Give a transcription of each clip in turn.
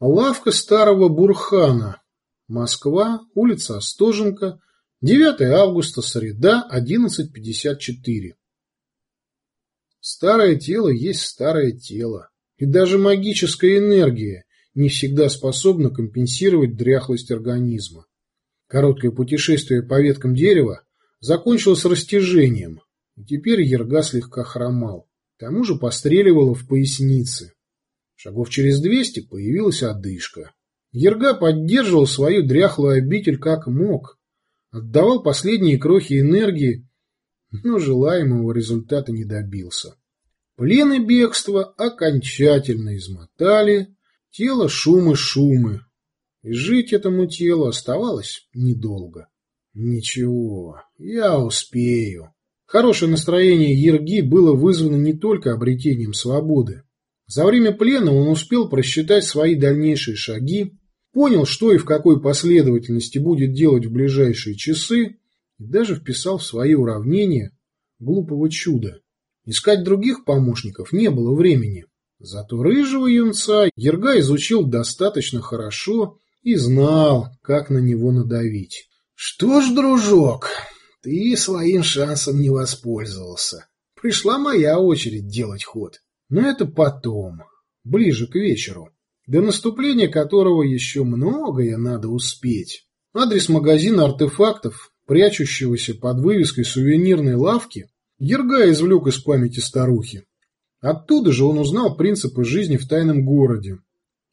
Лавка старого Бурхана. Москва, улица Остоженко, 9 августа, среда, 11.54. Старое тело есть старое тело, и даже магическая энергия не всегда способна компенсировать дряхлость организма. Короткое путешествие по веткам дерева закончилось растяжением, и теперь Ерга слегка хромал. К тому же постреливало в пояснице. Шагов через двести появилась одышка. Ерга поддерживал свою дряхлую обитель как мог, отдавал последние крохи энергии, но желаемого результата не добился. Плен и бегство окончательно измотали тело шумы-шумы, и жить этому телу оставалось недолго. Ничего, я успею. Хорошее настроение Ерги было вызвано не только обретением свободы. За время плена он успел просчитать свои дальнейшие шаги, понял, что и в какой последовательности будет делать в ближайшие часы, и даже вписал в свои уравнения глупого чуда. Искать других помощников не было времени. Зато рыжего юнца Ерга изучил достаточно хорошо и знал, как на него надавить. «Что ж, дружок, ты своим шансом не воспользовался. Пришла моя очередь делать ход. Но это потом, ближе к вечеру, до наступления которого еще многое надо успеть. Адрес магазина артефактов, прячущегося под вывеской сувенирной лавки, Ерга извлек из памяти старухи. Оттуда же он узнал принципы жизни в тайном городе,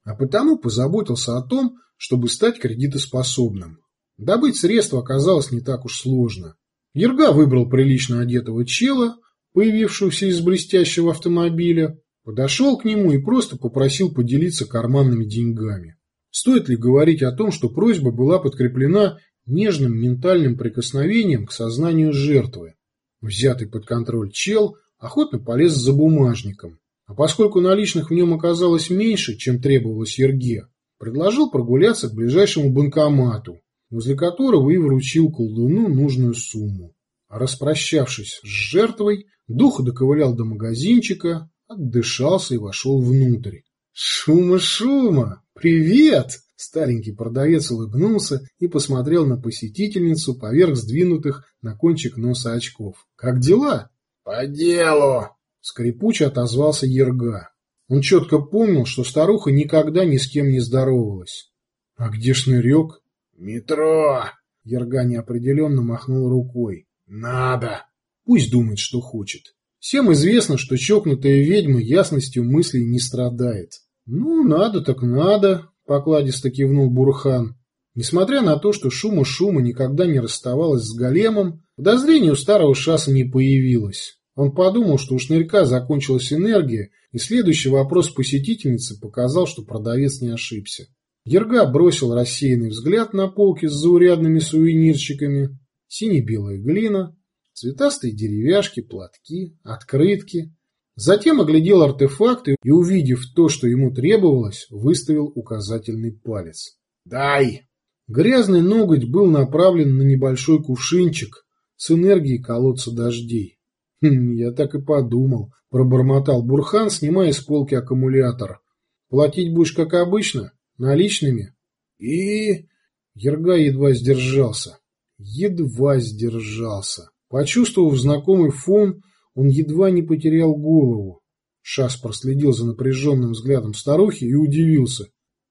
а потому позаботился о том, чтобы стать кредитоспособным. Добыть средства оказалось не так уж сложно. Ерга выбрал прилично одетого чела, появившегося из блестящего автомобиля, подошел к нему и просто попросил поделиться карманными деньгами. Стоит ли говорить о том, что просьба была подкреплена нежным ментальным прикосновением к сознанию жертвы? Взятый под контроль чел охотно полез за бумажником, а поскольку наличных в нем оказалось меньше, чем требовалось Ерге, предложил прогуляться к ближайшему банкомату, возле которого и вручил колдуну нужную сумму. Распрощавшись с жертвой, дух доковылял до магазинчика, отдышался и вошел внутрь. «Шума-шума! Привет!» Старенький продавец улыбнулся и посмотрел на посетительницу поверх сдвинутых на кончик носа очков. «Как дела?» «По делу!» Скрипуче отозвался Ерга. Он четко помнил, что старуха никогда ни с кем не здоровалась. «А где шнырек?» «Метро!» Ерга неопределенно махнул рукой. «Надо!» Пусть думает, что хочет. Всем известно, что чокнутая ведьма ясностью мыслей не страдает. «Ну, надо так надо», — покладисто кивнул Бурхан. Несмотря на то, что шума-шума никогда не расставалась с големом, подозрение у старого шаса не появилось. Он подумал, что у шнырька закончилась энергия, и следующий вопрос посетительницы показал, что продавец не ошибся. Ерга бросил рассеянный взгляд на полки с заурядными сувенирчиками. Сине-белая глина, цветастые деревяшки, платки, открытки. Затем оглядел артефакты и, увидев то, что ему требовалось, выставил указательный палец. «Дай!» Грязный ноготь был направлен на небольшой кувшинчик с энергией колодца дождей. «Хм, «Я так и подумал», — пробормотал Бурхан, снимая с полки аккумулятор. «Платить будешь как обычно? Наличными?» «И...» Ерга едва сдержался. Едва сдержался. Почувствовав знакомый фон, он едва не потерял голову. Шас проследил за напряженным взглядом старухи и удивился.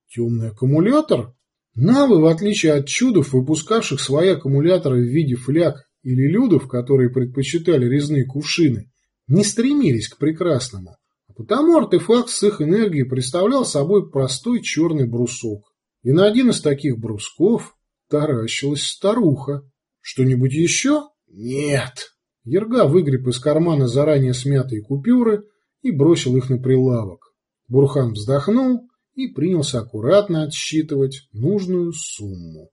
«Темный аккумулятор?» Навы, в отличие от чудов, выпускавших свои аккумуляторы в виде фляг или людов, которые предпочитали резные кувшины, не стремились к прекрасному, а потому артефакт с их энергией представлял собой простой черный брусок. И на один из таких брусков таращилась старуха. «Что-нибудь еще?» «Нет». Ерга выгреб из кармана заранее смятые купюры и бросил их на прилавок. Бурхан вздохнул и принялся аккуратно отсчитывать нужную сумму.